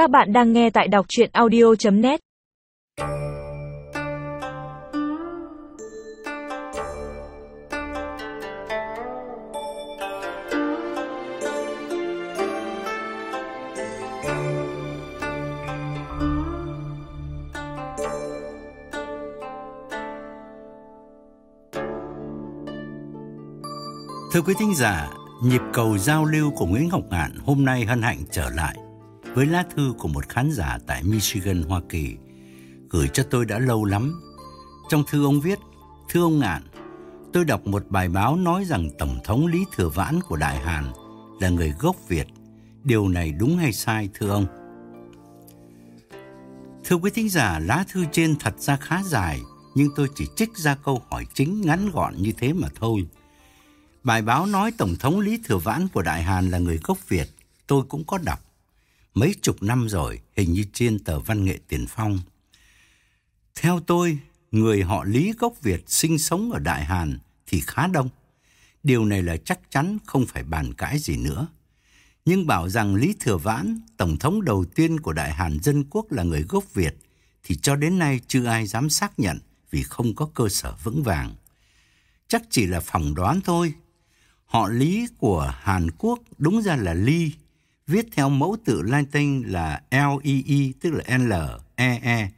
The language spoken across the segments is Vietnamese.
Các bạn đang nghe tại đọc chuyện audio.net Thưa quý thính giả, nhịp cầu giao lưu của Nguyễn Ngọc Ngạn hôm nay hân hạnh trở lại với lá thư của một khán giả tại Michigan, Hoa Kỳ, gửi cho tôi đã lâu lắm. Trong thư ông viết, Thưa ông Ngạn, tôi đọc một bài báo nói rằng Tổng thống Lý Thừa Vãn của Đại Hàn là người gốc Việt. Điều này đúng hay sai thưa ông? Thưa quý thính giả, lá thư trên thật ra khá dài, nhưng tôi chỉ trích ra câu hỏi chính ngắn gọn như thế mà thôi. Bài báo nói Tổng thống Lý Thừa Vãn của Đại Hàn là người gốc Việt, tôi cũng có đọc. Mấy chục năm rồi, hình như trên tờ văn nghệ tiền phong. Theo tôi, người họ Lý gốc Việt sinh sống ở Đại Hàn thì khá đông. Điều này là chắc chắn không phải bàn cãi gì nữa. Nhưng bảo rằng Lý Thừa Vãn, Tổng thống đầu tiên của Đại Hàn Dân Quốc là người gốc Việt, thì cho đến nay chưa ai dám xác nhận vì không có cơ sở vững vàng. Chắc chỉ là phỏng đoán thôi, Họ Lý của Hàn Quốc đúng ra là Ly, viết theo mẫu tự Latin là L-E-E, tức là L-E-E. E.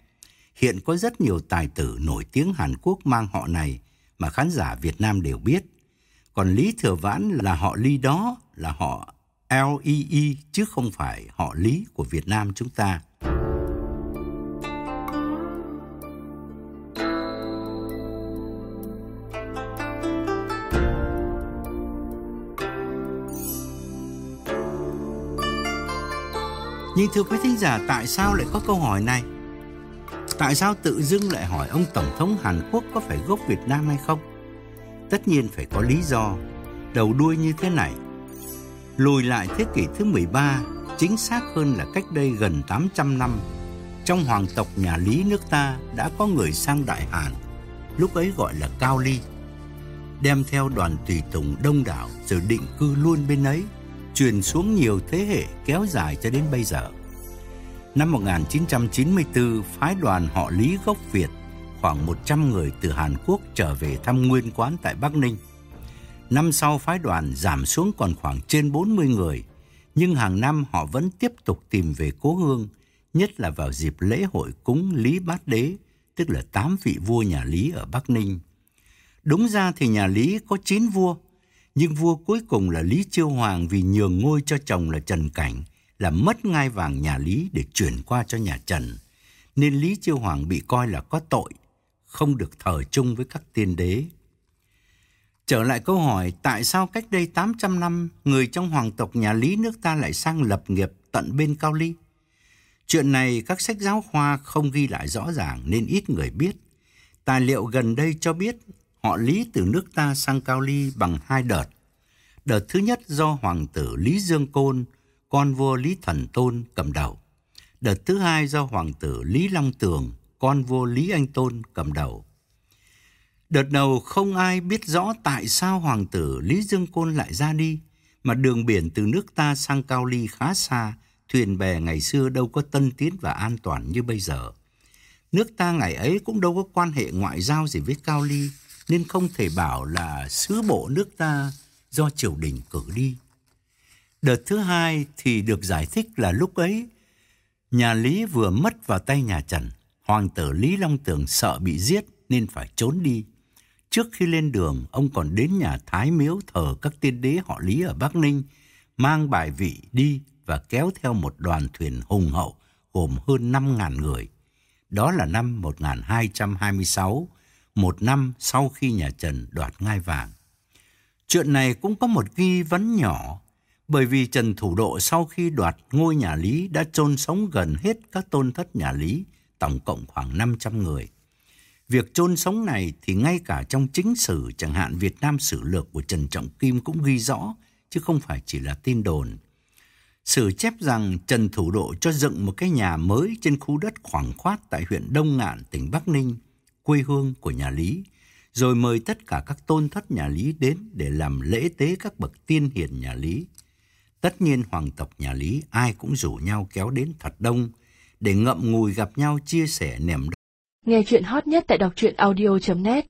Hiện có rất nhiều tài tử nổi tiếng Hàn Quốc mang họ này mà khán giả Việt Nam đều biết. Còn Lý Thừa Vãn là họ Lý đó, là họ L-E-E, chứ không phải họ Lý của Việt Nam chúng ta. Nhưng thưa quý thính giả, tại sao lại có câu hỏi này? Tại sao tự dưng lại hỏi ông Tổng thống Hàn Quốc có phải gốc Việt Nam hay không? Tất nhiên phải có lý do, đầu đuôi như thế này. Lùi lại thế kỷ thứ 13, chính xác hơn là cách đây gần 800 năm, trong hoàng tộc nhà Lý nước ta đã có người sang Đại Hàn, lúc ấy gọi là Cao Ly, đem theo đoàn tùy tùng đông đảo rồi định cư luôn bên ấy truyền xuống nhiều thế hệ kéo dài cho đến bây giờ. Năm 1994, phái đoàn họ Lý gốc Việt khoảng 100 người từ Hàn Quốc trở về thăm nguyên quán tại Bắc Ninh. Năm sau phái đoàn giảm xuống còn khoảng trên 40 người, nhưng hàng năm họ vẫn tiếp tục tìm về cố hương, nhất là vào dịp lễ hội cúng Lý Bát Đế, tức là tám vị vua nhà Lý ở Bắc Ninh. Đúng ra thì nhà Lý có 9 vua, nhưng vua cuối cùng là Lý Chiêu Hoàng vì nhường ngôi cho chồng là Trần Cảnh, là mất ngai vàng nhà Lý để chuyển qua cho nhà Trần. Nên Lý Chiêu Hoàng bị coi là có tội, không được thờ chung với các tiên đế. Trở lại câu hỏi tại sao cách đây 800 năm người trong hoàng tộc nhà Lý nước ta lại sang lập nghiệp tận bên Cao Ly? Chuyện này các sách giáo khoa không ghi lại rõ ràng nên ít người biết. Tài liệu gần đây cho biết họ Lý từ nước ta sang Cao Ly bằng hai đợt. Đợt thứ nhất do hoàng tử Lý Dương Côn, con vua Lý Thần Tôn cầm đầu. Đợt thứ hai do hoàng tử Lý Long Tường, con vua Lý Anh Tôn cầm đầu. Đợt đầu không ai biết rõ tại sao hoàng tử Lý Dương Côn lại ra đi, mà đường biển từ nước ta sang Cao Ly khá xa, thuyền bè ngày xưa đâu có tân tiến và an toàn như bây giờ. Nước ta ngày ấy cũng đâu có quan hệ ngoại giao gì với Cao Ly, nên không thể bảo là sứ bộ nước ta do triều đình cử đi. Đợt thứ hai thì được giải thích là lúc ấy nhà Lý vừa mất vào tay nhà Trần. Hoàng tử Lý Long Tường sợ bị giết nên phải trốn đi. Trước khi lên đường, ông còn đến nhà Thái Miếu thờ các tiên đế họ Lý ở Bắc Ninh, mang bài vị đi và kéo theo một đoàn thuyền hùng hậu gồm hơn 5.000 người. Đó là năm 1226, một năm sau khi nhà Trần đoạt ngai vàng. Chuyện này cũng có một ghi vấn nhỏ, bởi vì Trần Thủ Độ sau khi đoạt ngôi nhà Lý đã chôn sống gần hết các tôn thất nhà Lý, tổng cộng khoảng 500 người. Việc chôn sống này thì ngay cả trong chính sử chẳng hạn Việt Nam sử lược của Trần Trọng Kim cũng ghi rõ, chứ không phải chỉ là tin đồn. Sử chép rằng Trần Thủ Độ cho dựng một cái nhà mới trên khu đất khoảng khoát tại huyện Đông Ngạn, tỉnh Bắc Ninh, quê hương của nhà Lý, rồi mời tất cả các tôn thất nhà Lý đến để làm lễ tế các bậc tiên hiền nhà Lý. Tất nhiên hoàng tộc nhà Lý ai cũng rủ nhau kéo đến thật đông để ngậm ngùi gặp nhau chia sẻ niềm đau. Nghe chuyện hot nhất tại đọc truyện audio.net